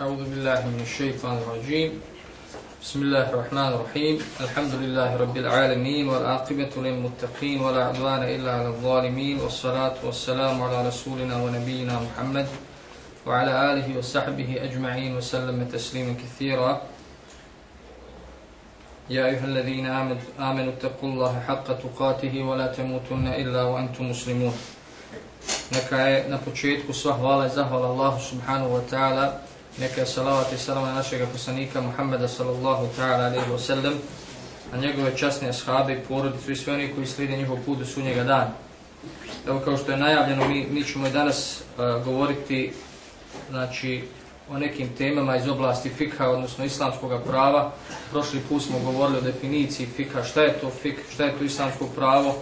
أعوذ بالله من الشيطان الرجيم بسم الله الرحمن الرحيم الحمد لله رب العالمين والعاقبة للمتقين ولا عدوان إلا على الظالمين والصلاة والسلام على رسولنا ونبينا محمد وعلى آله وصحبه أجمعين وسلم تسليما كثيرا يا أيها الذين آمنوا اتقوا الله حق تقاته ولا تموتن إلا وأنتم مسلمون neka je na početku sva hvala i zahvala Allahu subhanahu wa ta'ala, neka je salavat i salam na našeg poslanika Muhammeda sallallahu ta'ala alaihi wa sallam, na njegove časne ashabe i porodicu i sve oni koji slijede njihov put do sunnjega dana. Evo kao što je najavljeno, mi, mi ćemo danas uh, govoriti znači, o nekim temama iz oblasti fikha, odnosno islamskog prava. Prošli put smo govorili o definiciji fikha, šta je to fik, šta je to islamsko pravo,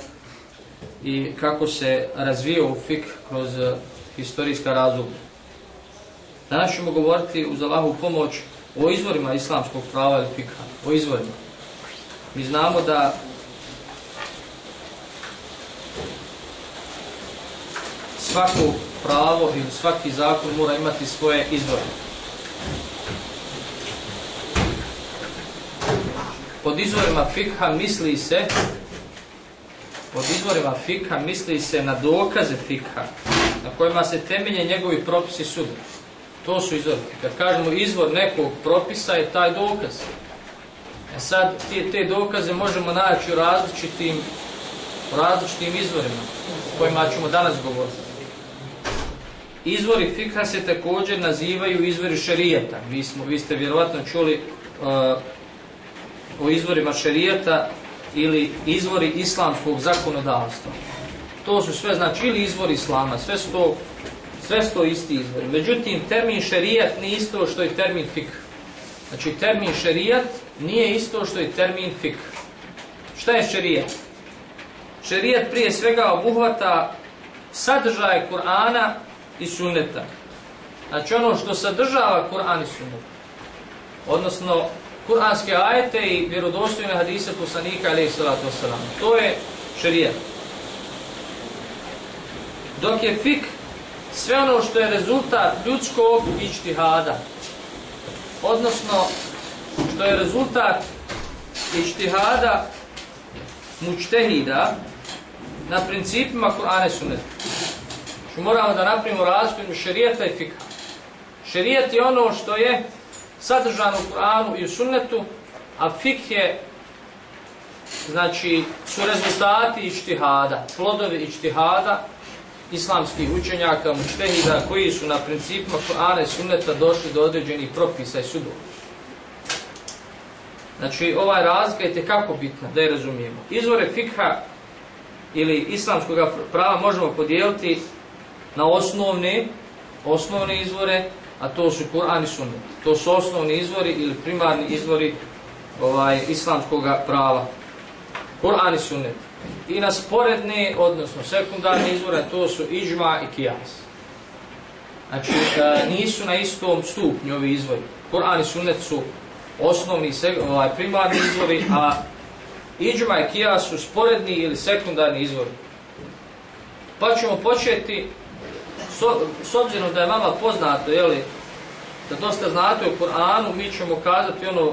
i kako se razvijao fik kroz eh, historijska razloga. Danas ćemo govoriti uz Allahu pomoć o izvorima islamskog prava ili fikha, o izvorima. Mi znamo da svako pravo ili svaki zakon mora imati svoje izvore. Pod izvorima fikha misli se pod izvorima fikha misli se na dokaze fikha na kojima se temelje njegovi propisi suda. To su izvori. Kad kažemo izvor nekog propisa je taj dokaz. E sad te, te dokaze možemo naći u različitim, u različitim izvorima kojima ćemo danas govoriti. Izvori fikha se također nazivaju izvori šerijeta. Vi, smo, vi ste vjerovatno čuli uh, o izvorima šerijeta ili izvori islamskog zakonodavstva. To su sve, znači, ili izvori islama, sve su to, sve su to isti izvori. Međutim, termin šerijat nije isto što je termin fik. Znači, termin šerijat nije isto što je termin fik. Šta je šerijat? Šerijat prije svega obuhvata sadržaje Kur'ana i sunneta. Znači, ono što sadržava Kur'an i sunnet. Odnosno, kuranske ajete i vjerodostojne hadise poslanika alejhi salatu wasalam. To je šerijat. Dok je fik sve ono što je rezultat ljudskog ičtihada, odnosno što je rezultat ičtihada mučtehida na principima Kur'ane i Što moramo da napravimo razliku šerijata i fika. Šerijat je ono što je sadržano u Kur'anu i u sunnetu, a fik je, znači, su rezultati ištihada, plodovi ištihada islamskih učenjaka, mučtehida, koji su na principima Kur'ana i sunneta došli do određenih propisa i sudova. Znači, ovaj razlika je tekako bitna, da je razumijemo. Izvore fikha ili islamskog prava možemo podijeliti na osnovne, osnovne izvore, a to su Kur'an i Sunnet. To su osnovni izvori ili primarni izvori ovaj islamskog prava. Kur'an i Sunnet. I na sporedne, odnosno sekundarne izvore, to su Iđma i Kijas. Znači, e, nisu na istom stupnju ovi izvori. Kur'an i Sunnet su osnovni, ovaj, primarni izvori, a Iđma i Kijas su sporedni ili sekundarni izvori. Pa ćemo početi s obzirom da je vama poznato, jeli, da dosta znate o Kur'anu, mi ćemo kazati ono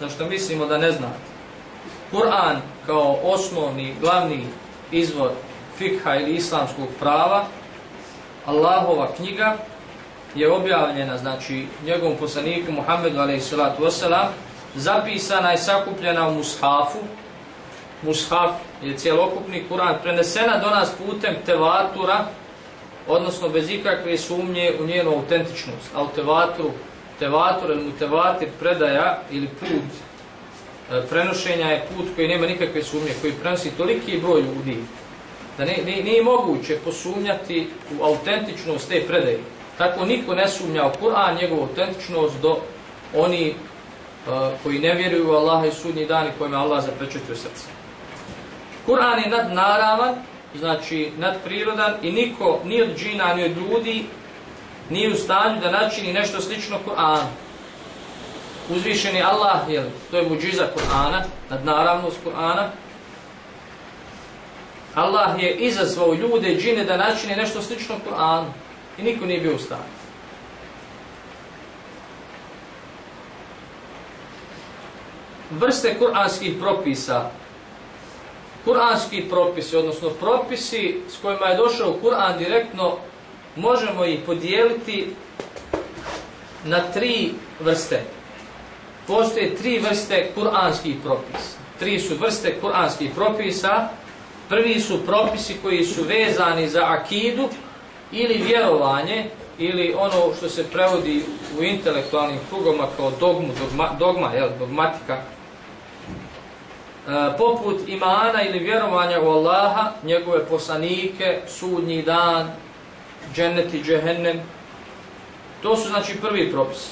na što mislimo da ne znate. Kur'an kao osnovni, glavni izvor fikha ili islamskog prava, Allahova knjiga je objavljena, znači njegovom poslaniku Muhammedu a.s. zapisana i sakupljena u Mushafu. Mushaf je cjelokupni Kur'an prenesena do nas putem tevatura, odnosno bez ikakve sumnje u njenu autentičnost. Al tevatru, tevatur ili mutevatir predaja ili put e, prenošenja je put koji nema nikakve sumnje, koji prenosi toliki broj ljudi da ne, ne, nije moguće posumnjati u autentičnost te predaje. Tako niko ne sumnja u Kur'an, njegovu autentičnost do oni uh, koji ne vjeruju u Allaha i sudnji dan i kojima Allah zapečetio srce. Kur'an je nadnaravan, znači nadprirodan i niko ni od džina ni od ljudi nije u stanju da načini nešto slično Kur'anu. Uzvišen je Allah, jel, to je muđiza Kur'ana, nadnaravnost Kur'ana. Allah je izazvao ljude, džine, da načine nešto slično Kur'anu. I niko nije bio u stanju. Vrste kur'anskih propisa, Kuranski propisi, odnosno propisi s kojima je došao Kur'an direktno, možemo ih podijeliti na tri vrste. Postoje tri vrste kuranskih propisa. Tri su vrste kuranskih propisa. Prvi su propisi koji su vezani za akidu ili vjerovanje, ili ono što se prevodi u intelektualnim krugoma kao dogmu, dogma, dogma jel, dogmatika, E, poput imana ili vjerovanja u Allaha, njegove poslanike, sudnji dan, džennet i džehennem, to su znači prvi propisi.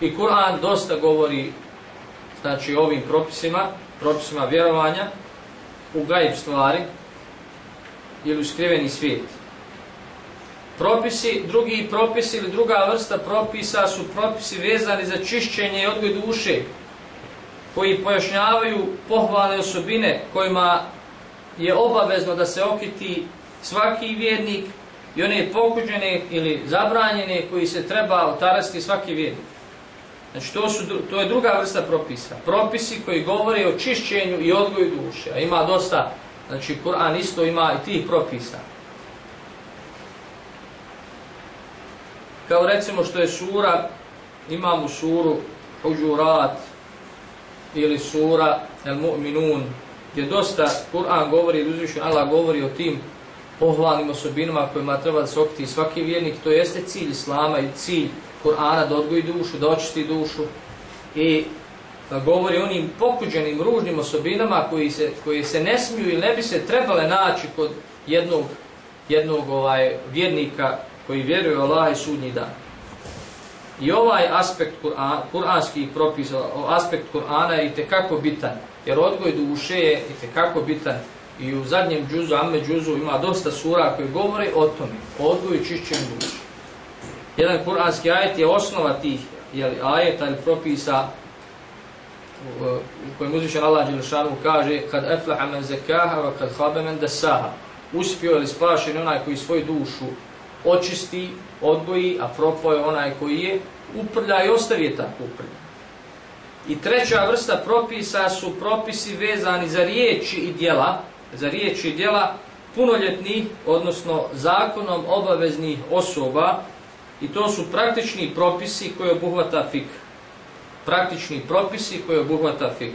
I Kur'an dosta govori znači ovim propisima, propisima vjerovanja u gajb stvari ili u skriveni svijet. Propisi, drugi propisi ili druga vrsta propisa su propisi vezani za čišćenje i odgoj duše, koji pojašnjavaju pohvalne osobine kojima je obavezno da se okiti svaki vjernik i one pokuđene ili zabranjene koji se treba otarasti svaki vjernik. Znači to, su, to je druga vrsta propisa. Propisi koji govore o čišćenju i odgoju duše. A ima dosta, znači Kur'an isto ima i tih propisa. Kao recimo što je sura, imamo suru Huđurat ili sura El Mu'minun, gdje dosta Kur'an govori, uzvišen Allah govori o tim pohvalnim osobinama kojima treba da se okiti svaki vjernik, to jeste cilj Islama i cilj Kur'ana da odgoji dušu, da očisti dušu i da govori o onim pokuđenim, ružnim osobinama koji se, koji se ne smiju ili ne bi se trebale naći kod jednog, jednog ovaj vjernika koji vjeruje u Allah i sudnji dan. I ovaj aspekt Kur'an, kur'anskih propisa, aspekt Kur'ana je i tekako bitan, jer odgoj duše je i tekako bitan. I u zadnjem džuzu, Amme džuzu, ima dosta sura koji govore o tome, o odgoju čišćenju duše. Jedan kur'anski ajet je osnova tih jeli, ajeta ili propisa u kojem uzvišen Allah Đelešanu kaže kad eflaha men zekaha wa kad habe men desaha uspio ili spašen onaj koji svoju dušu očisti, odgoji, a propo je onaj koji je uprlja i ostavi je tako uprlja. I treća vrsta propisa su propisi vezani za riječi i djela, za riječi i djela punoljetnih, odnosno zakonom obaveznih osoba, i to su praktični propisi koje obuhvata fik. Praktični propisi koje obuhvata fik.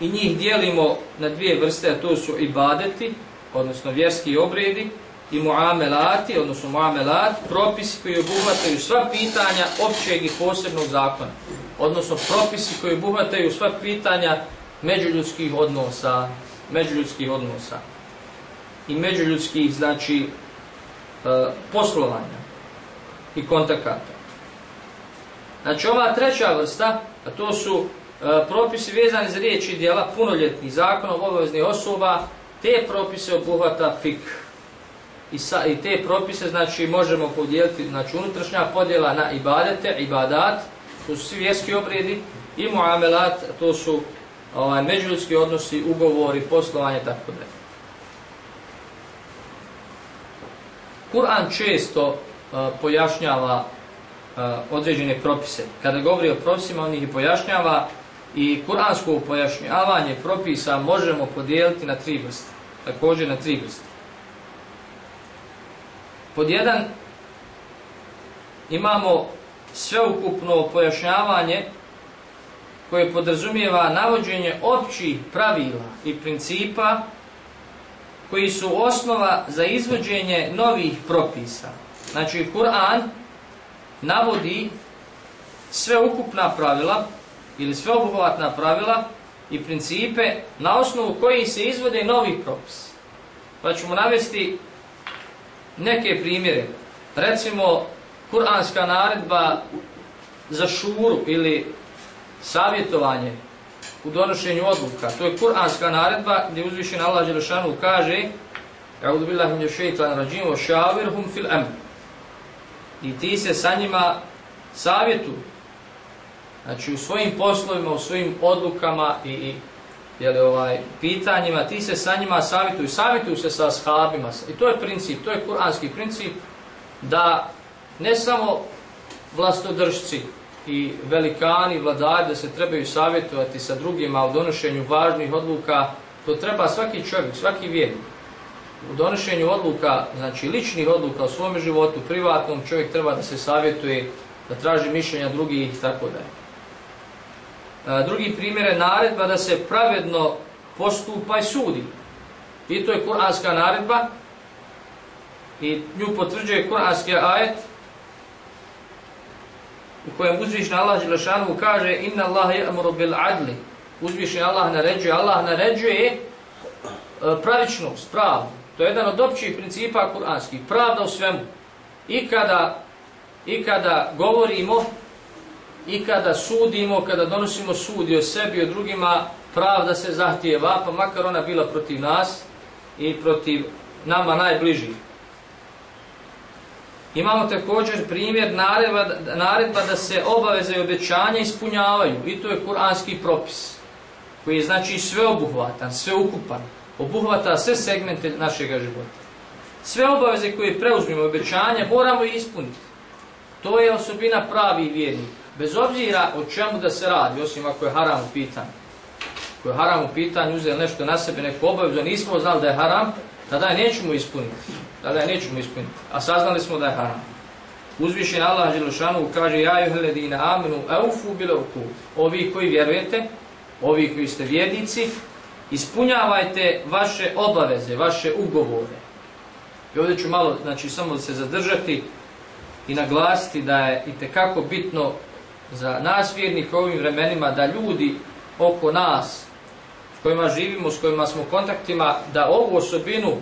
I njih dijelimo na dvije vrste, a to su ibadeti, odnosno vjerski obredi, i muamelati, odnosno muamelat, propisi koji obuhvataju sva pitanja općeg i posebnog zakona. Odnosno propisi koji obuhvataju sva pitanja međuljudskih odnosa, međuljudskih odnosa i međuljudskih, znači, e, poslovanja i kontakata. Znači, ova treća vrsta, a to su e, propisi vezani za riječi i dijela punoljetnih zakonom obaveznih osoba, te propise obuhvata fikr i, sa, i te propise znači možemo podijeliti znači unutrašnja podjela na ibadete, ibadat, to su svi vjerski obredi i muamelat, to su ovaj, međuljudski odnosi, ugovori, poslovanje, tako da. Kur'an često uh, pojašnjava uh, određene propise. Kada govori o propisima, on ih pojašnjava i kuransko pojašnjavanje propisa možemo podijeliti na tri vrste. Također na tri vrste. Pod jedan imamo sveukupno pojašnjavanje koje podrazumijeva navođenje općih pravila i principa koji su osnova za izvođenje novih propisa. Znači, Kur'an navodi sveukupna pravila ili sveobuhvatna pravila i principe na osnovu kojih se izvode novi propis. Pa ćemo navesti neke primjere. Recimo, kuranska naredba za šuru ili savjetovanje u donošenju odluka. To je kuranska naredba gdje uzvišen Allah Đelešanu kaže A'udhu billahi min shaitan rajim wa shawirhum fil amr. I ti se sa njima savjetu. Znači u svojim poslovima, u svojim odlukama i, i jeli, ovaj, pitanjima, ti se sa njima savjetuju, savjetuju se sa ashabima. I to je princip, to je kuranski princip, da ne samo vlastodržci i velikani, vladari da se trebaju savjetovati sa drugima u donošenju važnih odluka, to treba svaki čovjek, svaki vjernik. U donošenju odluka, znači ličnih odluka u svom životu, privatnom, čovjek treba da se savjetuje, da traži mišljenja drugih i tako dalje. Drugi primjer je naredba da se pravedno postupa i sudi. I to je kuranska naredba i nju potvrđuje kuranski ajet u kojem uzvišnji Allah Đelešanu kaže Inna Allah je amuru bil adli. Uzvišnji Allah naređuje. Allah naređuje e, pravičnost, pravdu. To je jedan od općih principa kuranskih. Pravda u svemu. I kada, I kada govorimo, i kada sudimo, kada donosimo sudi o sebi i o drugima, pravda se zahtijeva, pa makar ona bila protiv nas i protiv nama najbližih. Imamo također primjer naredba, naredba da se obaveze i obećanja ispunjavaju i to je kuranski propis koji je znači sveobuhvatan, sveukupan, obuhvata sve segmente našeg života. Sve obaveze koje preuzmimo obećanja moramo ispuniti. To je osobina pravi vjernika. Bez obzira o čemu da se radi, osim ako je haram u pitanju. Ako je haram u pitanju, uzeli nešto na sebe, neku obavezu, nismo znali da je haram, tada je nećemo ispuniti. Tada je nećemo ispuniti. A saznali smo da je haram. Uzvišen Allah Đelešanu kaže Ja juhledina aminu eufu bilovku. Ovi koji vjerujete, ovi koji ste vjernici, ispunjavajte vaše obaveze, vaše ugovore. I ovdje ću malo, znači, samo se zadržati i naglasiti da je i tekako bitno za nas vjernih ovim vremenima da ljudi oko nas s kojima živimo, s kojima smo kontaktima, da ovu osobinu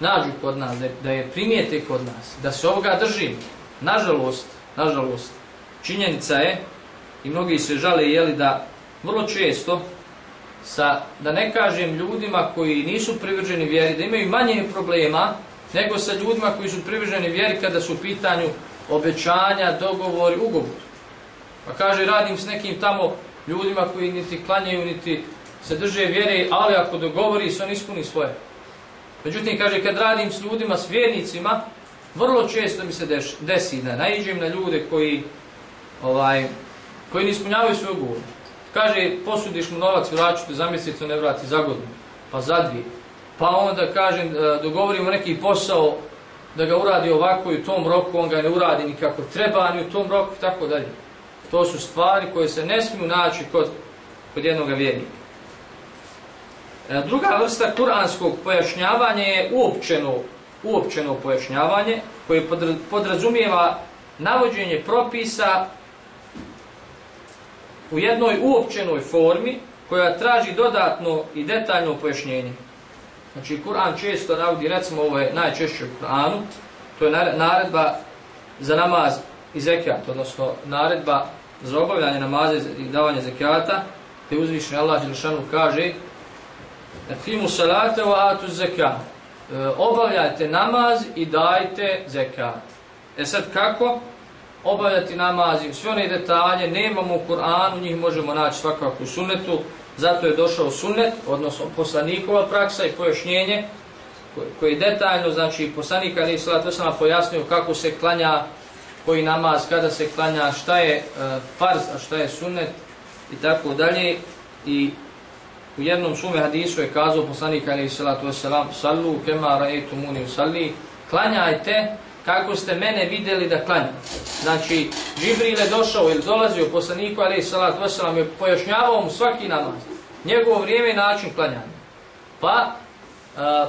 nađu kod nas, da je primijete kod nas, da se ovoga držimo. Nažalost, nažalost, činjenica je, i mnogi se žale, jeli da vrlo često, sa, da ne kažem ljudima koji nisu privrženi vjeri, da imaju manje problema, nego sa ljudima koji su privrženi vjeri kada su u pitanju obećanja, dogovori, ugovori. Pa kaže, radim s nekim tamo ljudima koji niti klanjaju, niti se drže vjere, ali ako dogovori se on ispuni svoje. Međutim, kaže, kad radim s ljudima, s vjernicima, vrlo često mi se deš, desi da naiđem na ljude koji, ovaj, koji ne ispunjavaju svoj ugovor. Kaže, posudiš mu novac, vraću te za mjesec, ne vrati za godinu, pa za dvije. Pa onda, kažem, e, dogovorimo neki posao da ga uradi ovako i u tom roku, on ga ne uradi nikako treba, ni u tom roku, tako dalje. To su stvari koje se ne smiju naći kod, kod jednog vjernika. E, druga vrsta kuranskog pojašnjavanja je uopćeno, uopćeno pojašnjavanje koje podrazumijeva navođenje propisa u jednoj uopćenoj formi koja traži dodatno i detaljno pojašnjenje. Znači, Kur'an često navodi, recimo ovo je najčešće u Kur'anu, to je naredba za namaz i zekat, odnosno naredba za obavljanje namaza i davanje zekijata, te uzvišnji Allah Đelšanu kaže Fimu salate wa atu zekat. E, obavljajte namaz i dajte zekat. E sad kako? Obavljati namaz i sve one detalje nemamo u Kur'anu, njih možemo naći svakako u sunnetu, zato je došao sunnet, odnosno poslanikova praksa i pojašnjenje, koji detaljno, znači poslanika Ali Salat Vesama pojasnio kako se klanja koji namaz, kada se klanja, šta je uh, farz, a šta je sunnet i tako dalje. I u jednom sume hadisu je kazao poslanik alaihi salatu wasalam, sallu kema raetu muni usalli, klanjajte kako ste mene vidjeli da klanjam. Znači, Džibril je došao ili dolazio poslaniku alaihi salatu wasalam i pojašnjavao mu svaki namaz, njegovo vrijeme i način klanjanja. Pa,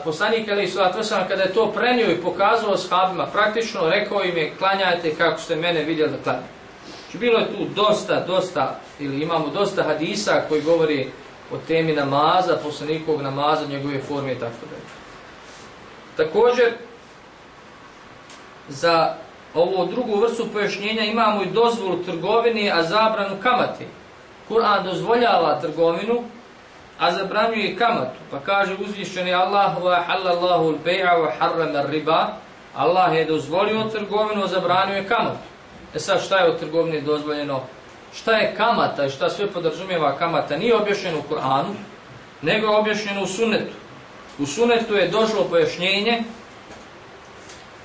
poslanik Ali Islat Vesan kada je to prenio i pokazao shabima, praktično rekao im je klanjajte kako ste mene vidjeli da klanjate. Znači bilo je tu dosta, dosta, ili imamo dosta hadisa koji govori o temi namaza, poslanikovog namaza, njegove forme i tako da. Također, za ovu drugu vrstu pojašnjenja imamo i dozvolu trgovini, a zabranu kamati. Kur'an dozvoljava trgovinu, a zabranjuje kamatu. Pa kaže uzvišeni Allah wa halallahu al-bay'a wa harrama ar-riba. Allah je dozvolio trgovinu, a zabranio je kamatu. E sad šta je od trgovine dozvoljeno? Šta je kamata i šta sve podrazumijeva kamata? Nije objašnjeno u Kur'anu, nego je objašnjeno u sunnetu. U sunnetu je došlo pojašnjenje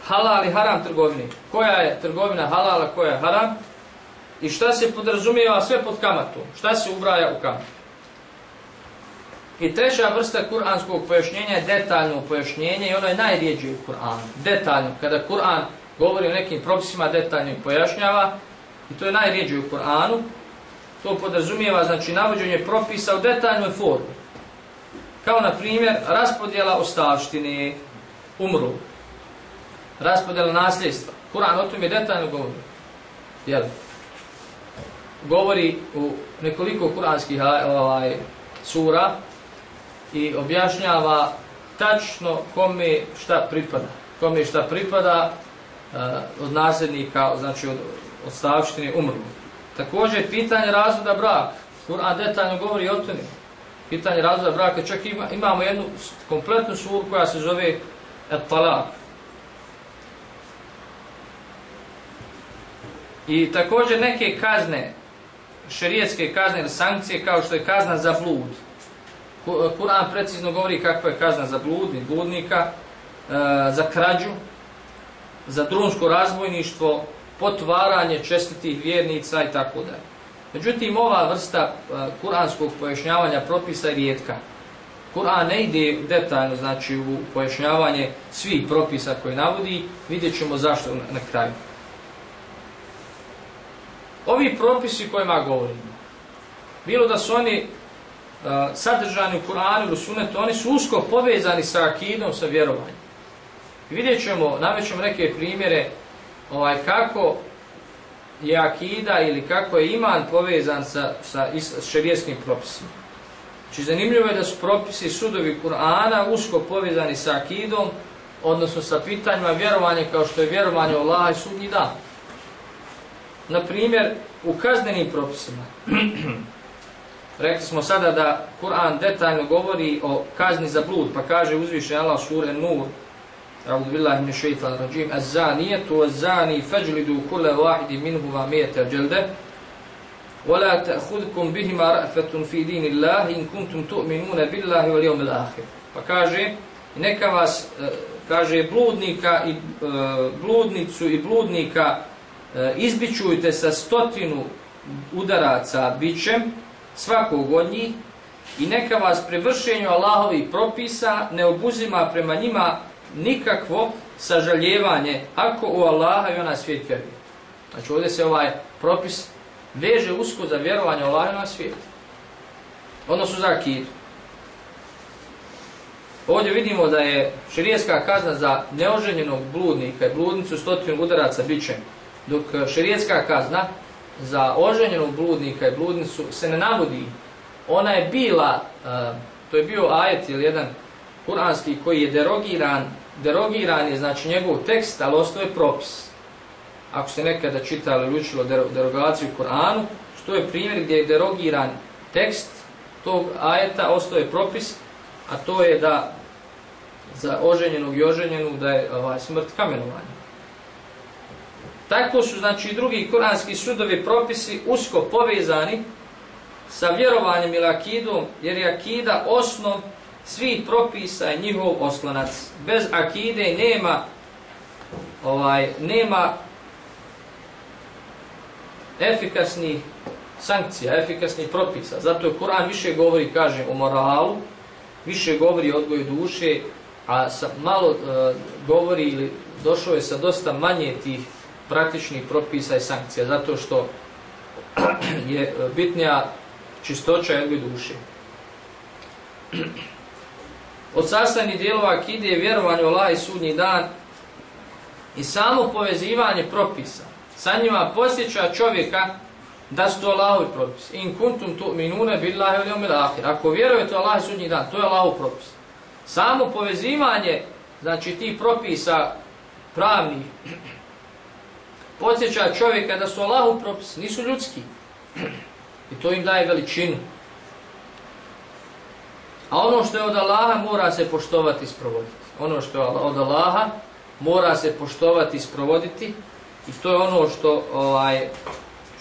halal i haram trgovine. Koja je trgovina halala, koja je haram? i šta se podrazumijeva sve pod kamatom, šta se ubraja u kamatu. I treća vrsta kuranskog pojašnjenja je detaljno pojašnjenje i ono je najrijeđe u Kur'anu. Detaljno. Kada Kur'an govori o nekim propisima, detaljno pojašnjava i to je najrijeđe u Kur'anu. To podrazumijeva znači navođenje propisa u detaljnoj formi. Kao na primjer raspodjela ostavštine umru. Raspodjela nasljedstva. Kur'an o tom je detaljno govori. Jel? Govori u nekoliko kuranskih ovaj, sura i objašnjava tačno kome šta pripada. Kome šta pripada uh, od nasljednika, znači od, od stavštine umru. Također, pitanje razvoda braka. Kur'an detaljno govori o tome. Pitanje razvoda braka. Čak ima, imamo jednu kompletnu suru koja se zove Et Talak. I također neke kazne, šerijetske kazne ili sankcije kao što je kazna za blud. E, Kur'an precizno govori kakva je kazna za bludni, bludnika, e, za krađu, za drunsko razbojništvo, potvaranje čestitih vjernica i tako dalje. Međutim, ova vrsta e, kuranskog pojašnjavanja propisa je rijetka. Kur'an ne ide detaljno znači, u pojašnjavanje svih propisa koje navodi, vidjet ćemo zašto na kraju. Ovi propisi kojima govorimo, bilo da su oni sadržani u Kur'anu ili Sunnetu, oni su usko povezani sa akidom, sa vjerovanjem. I vidjet ćemo, navećemo neke primjere ovaj, kako je akida ili kako je iman povezan sa, sa, sa šerijeskim propisima. Znači, zanimljivo je da su propisi sudovi Kur'ana usko povezani sa akidom, odnosno sa pitanjima vjerovanja kao što je vjerovanje u Allah i sudnji dan. Na primjer, u kaznenim propisima, Rekli smo sada da Kur'an detaljno govori o kazni za blud, pa kaže uzviše Allah sura Nur, A'udhu billahi min shaytan rajim, Az-zanijetu az-zani fajlidu kulla wahidi minhu va mijete dželde, ولا تأخذكم بهما رأفة في دين الله إن كنتم تؤمنون بالله واليوم الآخر pa kaže neka vas e, kaže bludnika i e, bludnicu i bludnika e, izbičujte sa stotinu udaraca bićem svakog od njih i neka vas pri vršenju Allahovih propisa ne obuzima prema njima nikakvo sažaljevanje ako u Allaha i ona svijet vjeruje. Znači ovdje se ovaj propis veže usko za vjerovanje u Allaha i ona svijet. Odnosno za akidu. Ovdje vidimo da je širijetska kazna za neoženjenog bludnika i bludnicu stotinu udaraca bićem, dok širijetska kazna za oženjenog bludnika i bludnicu se ne navodi. Ona je bila, e, to je bio ajet ili jedan kuranski koji je derogiran, derogiran je znači njegov tekst, ali ostaje propis. Ako ste nekada čitali ili učilo derogaciju Kur'anu, što je primjer gdje je derogiran tekst tog ajeta, ostao je propis, a to je da za oženjenog i oženjenu da je ovaj, smrt kamenovanja. Tako su, znači, drugi kuranski sudovi propisi usko povezani sa vjerovanjem ili akidom, jer je akida osnov svih propisa i njihov oslonac. Bez akide nema ovaj nema efikasnih sankcija, efikasnih propisa. Zato je Kur'an više govori, kaže, o moralu, više govori o odgoju duše, a sa, malo e, govori ili došao je sa dosta manje tih praktičnih propisa i sankcija, zato što je e, bitnija čistoća jedne duše. Od sastavnih dijelova akide je vjerovanje u Allah i sudnji dan i samo povezivanje propisa. Sa njima posjeća čovjeka da su to Allahovi propis. In kuntum tu minune billahi ili umil ahir. Ako vjerujete u Allah i sudnji dan, to je Allahov propis. Samo povezivanje, znači ti propisa pravnih, podsjeća čovjeka da su Allahu propisi, nisu ljudski. I to im daje veličinu. A ono što je od Allaha mora se poštovati i sprovoditi. Ono što je od Allaha mora se poštovati i sprovoditi. I to je ono što ovaj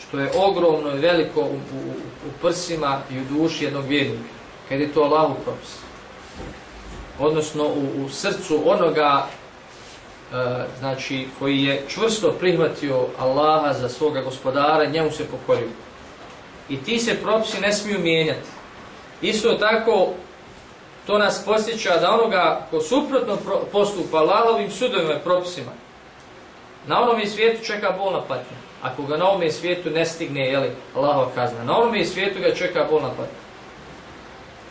što je ogromno i veliko u, u, u prsima i u duši jednog vjernika. Kad je to Allahu propis. Odnosno u, u srcu onoga E, znači koji je čvrsto prihvatio Allaha za svoga gospodara, njemu se pokorio. I ti se propisi ne smiju mijenjati. Isto tako, to nas posjeća da onoga ko suprotno postupa Allahovim sudovima i propisima, na onom svijetu čeka bolna patnja. Ako ga na ovom svijetu ne stigne, jeli, Allahova kazna. Na onom svijetu ga čeka bolna patnja.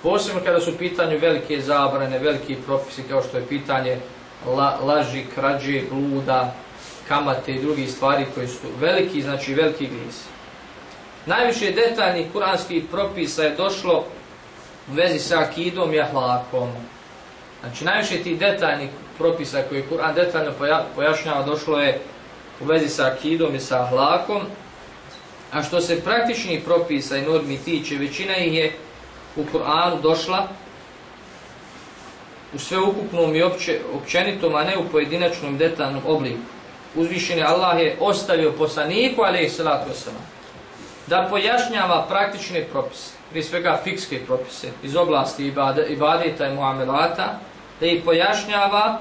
Posebno kada su pitanju velike zabrane, veliki propisi, kao što je pitanje la, laži, krađe, bluda, kamate i drugi stvari koji su veliki, znači veliki grijesi. Najviše detaljnih kuranskih propisa je došlo u vezi sa akidom i ahlakom. Znači najviše tih detaljnih propisa koje Kur'an detaljno pojašnjava došlo je u vezi sa akidom i sa ahlakom. A što se praktičnih propisa i normi tiče, većina ih je u Kur'anu došla u sveukupnom i opće, općenitom, a ne u pojedinačnom detaljnom obliku. Uzvišeni Allah je ostavio poslaniku, ali i salatu wasalam, da pojašnjava praktične propise, prije svega fikske propise iz oblasti ibadeta i muamelata, da ih pojašnjava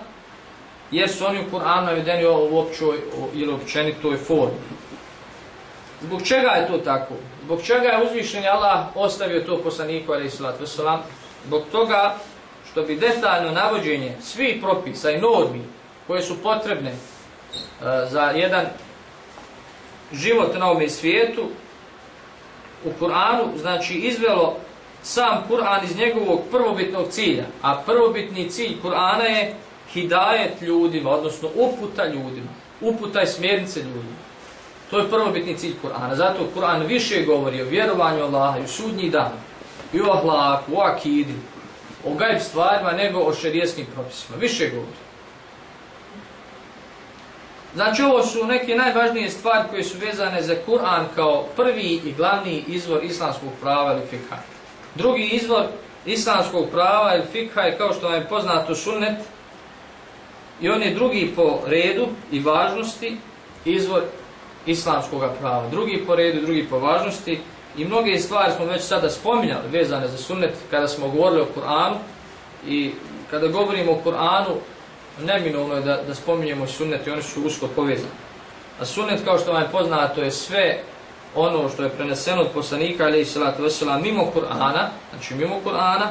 jer su oni u Kur'anu navedeni u općoj ili općenitoj formi. Zbog čega je to tako? Zbog čega je uzvišeni Allah ostavio to poslaniku, ali i salatu wasalam? Zbog toga što bi detaljno navođenje svih propisa i normi koje su potrebne uh, za jedan život na ovome svijetu u Kur'anu, znači izvelo sam Kur'an iz njegovog prvobitnog cilja, a prvobitni cilj Kur'ana je hidajet ljudima, odnosno uputa ljudima, uputa i smjernice ljudima. To je prvobitni cilj Kur'ana. Zato Kur'an više govori o vjerovanju Allaha i u sudnji dan, i o ahlaku, o akidi, o gajb stvarima nego o šerijeskim propisima. Više govori. Znači ovo su neke najvažnije stvari koje su vezane za Kur'an kao prvi i glavni izvor islamskog prava ili fikha. Drugi izvor islamskog prava ili fikha je kao što vam je poznato sunnet i on je drugi po redu i važnosti izvor islamskog prava. Drugi po redu, drugi po važnosti I mnoge stvari smo već sada spominjali vezane za sunnet kada smo govorili o Kur'anu i kada govorimo o Kur'anu neminovno je da, da spominjemo sunnet i oni su usko povezani. A sunnet kao što vam je poznato je sve ono što je preneseno od poslanika ali i salatu vesela mimo Kur'ana, znači mimo Kur'ana,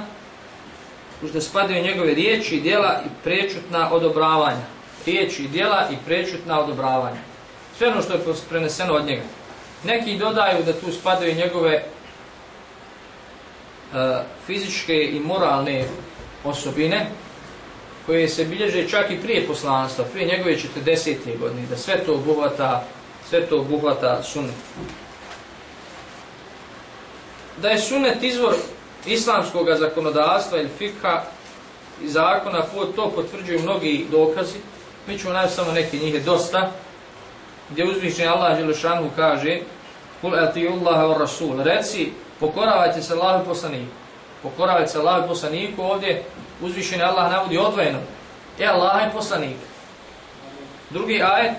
što spadaju njegove riječi i djela i prečutna odobravanja. Riječi i djela i prečutna odobravanja. Sve ono što je preneseno od njega. Neki dodaju da tu spadaju njegove uh, fizičke i moralne osobine koje se bilježe čak i prije poslanstva, prije njegove 40. godine, da sve to obuhvata, sve to obuhvata sunnet. Da je sunnet izvor islamskog zakonodavstva ili fikha i zakona, to potvrđuju mnogi dokazi. Mi ćemo najsamo samo neki njih je dosta, gdje uzvišnji Allah Želešanu kaže Kul atiju Allaha wa Rasul Reci, pokoravajte se Allahu poslaniku. Pokoravajte se Allahu poslaniku. Ovdje uzvišeni Allah navodi odvojeno. E Allah je poslanik. Drugi ajet,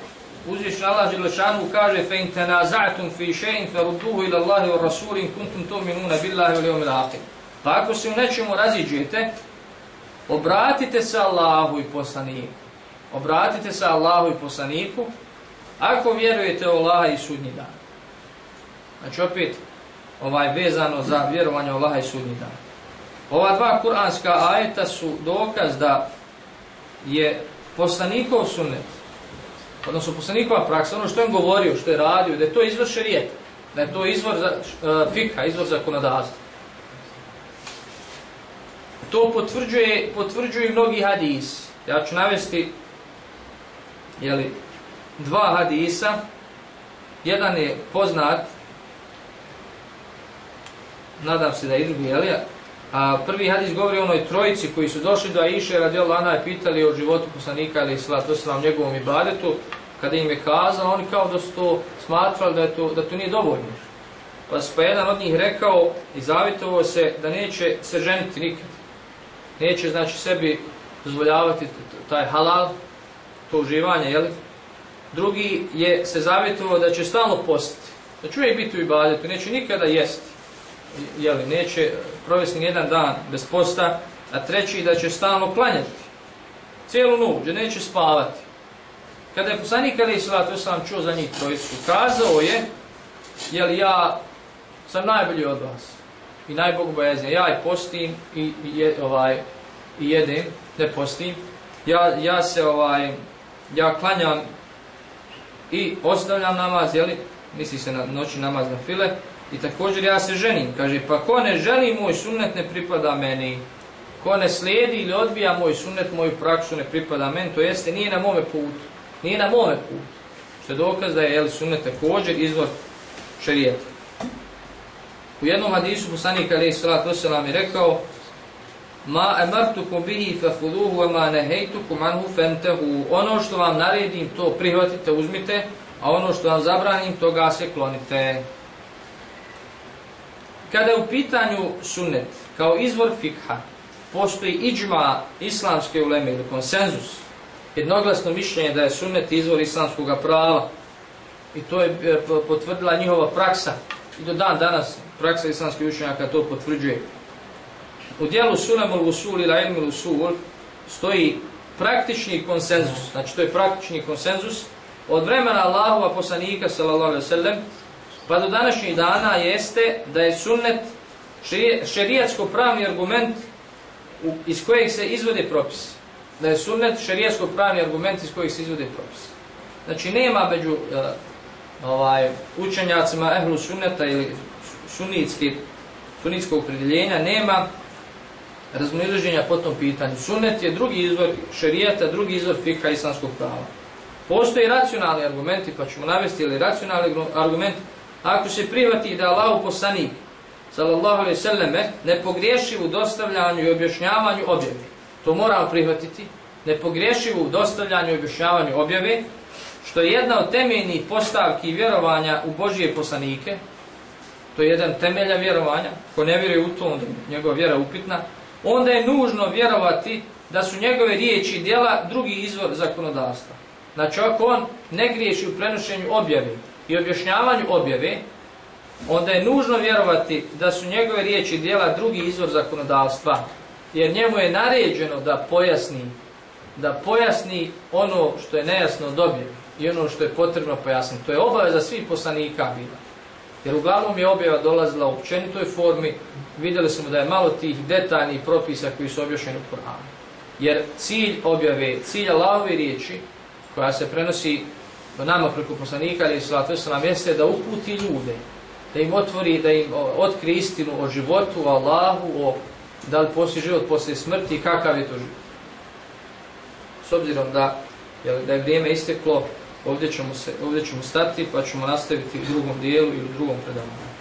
uzvišeni Allah Želešanu kaže fe in tenaza'tum fi še'in fe rudduhu ila Allahi wa Rasul in kuntum to minuna billahi wa liom aqim. Pa ako se u nečemu raziđete, obratite se Allahu i poslaniku. Obratite se Allahu i poslaniku Ako vjerujete u Allaha i sudnji dan. Znači opet ovaj vezano za vjerovanje u Allaha i sudnji dan. Ova dva kuranska ajeta su dokaz da je poslanikov sunnet, odnosno poslanikova praksa, ono što je govorio, što je radio, da je to izvor šerijeta, da je to izvor za, uh, fikha, izvor zakonodavstva. To potvrđuje, potvrđuje mnogi hadis. Ja ću navesti jeli, dva hadisa. Jedan je poznat, nadam se da je i drugi, jel A prvi hadis govori o onoj trojici koji su došli do Aisha radi Lana i pitali o životu poslanika ili slatu sam njegovom ibadetu, kada im je kazao, oni kao da su to smatrali da, je to, da to nije dovoljno. Pa pa jedan od njih rekao i zavitovo se da neće se ženiti nikad. Neće znači sebi dozvoljavati taj halal, to uživanje, jel? Drugi je se zavjetovao da će stalno postiti, da će uvijek biti u ibadetu, neće nikada jesti, jeli, neće provesti nijedan dan bez posta, a treći da će stalno klanjati, cijelu noć, da neće spavati. Kada je poslanik Ali Salatu Islam čuo za njih trojicu, kazao je, jel ja sam najbolji od vas i najbogobojazniji, ja i postim i, i, je, ovaj, i jedem, ne postim, ja, ja se ovaj, ja klanjam i ostavljam namaz, jeli, misli se na noći namaz na file, i također ja se ženim, kaže, pa ko ne želi moj sunnet ne pripada meni, ko ne slijedi ili odbija moj sunnet, moju praksu ne pripada meni, to jeste nije na mome putu, nije na mome putu, što je dokaz da je jeli, sunnet također izvor šarijeta. U jednom hadisu poslanik alaih Salat wasalam je rekao Ma emartukum bihi fafuduhu wa ma nehejtukum anhu fentehu Ono što vam naredim to prihvatite, uzmite a ono što vam zabranim toga se klonite. Kada je u pitanju sunnet kao izvor fikha postoji iđma islamske uleme ili konsenzus jednoglasno mišljenje da je sunnet izvor islamskog prava i to je eh, potvrdila njihova praksa i do dan danas praksa islamskih učenjaka to potvrđuje. U dijelu Sulamul Usul ili Ilmul Usul stoji praktični konsenzus, znači to je praktični konsenzus od vremena Allahova poslanika sallallahu alejhi ve sellem pa do današnjih dana jeste da je sunnet šerijatsko pravni argument iz kojeg se izvode propisi. Da je sunnet šerijatsko pravni argument iz kojeg se izvode propisi. Znači nema među uh, ovaj učenjacima ehlu sunneta ili sunitski sunitskog opredjeljenja nema razmnožiženja po tom pitanju. Sunnet je drugi izvor šerijata, drugi izvor fikha islamskog prava. Postoje racionalni argumenti, pa ćemo navesti ili racionalni argument, ako se privati da Allah poslanik, sallallahu alaihi sallame, ne pogriješi u dostavljanju i objašnjavanju objave. To moramo prihvatiti. Ne pogriješi u dostavljanju i objašnjavanju objave, što je jedna od temeljnih postavki vjerovanja u Božije poslanike, to je jedan temelja vjerovanja, ko ne vjeruje u to, onda njegova vjera upitna, onda je nužno vjerovati da su njegove riječi i djela drugi izvor zakonodavstva. Znači, ako on ne griješi u prenošenju objave i objašnjavanju objave, onda je nužno vjerovati da su njegove riječi i djela drugi izvor zakonodavstva, jer njemu je naređeno da pojasni da pojasni ono što je nejasno od objave i ono što je potrebno pojasniti. To je obaveza svih poslanika bila. Jer uglavnom je objava dolazila u općenitoj formi, vidjeli smo da je malo tih detaljnih propisa koji su objašnjeni u Koranu. Jer cilj objave, cilj Allahove riječi, koja se prenosi nama preko poslanika ili sallatu sallam jeste da uputi ljude, da im otvori, da im otkri istinu o životu, o Allahu, o da li poslije život poslije smrti, kakav je to život. S obzirom da, jel, da je vrijeme isteklo, ovdje ćemo, se, ovdje ćemo stati pa ćemo nastaviti u drugom dijelu ili u drugom predavanju.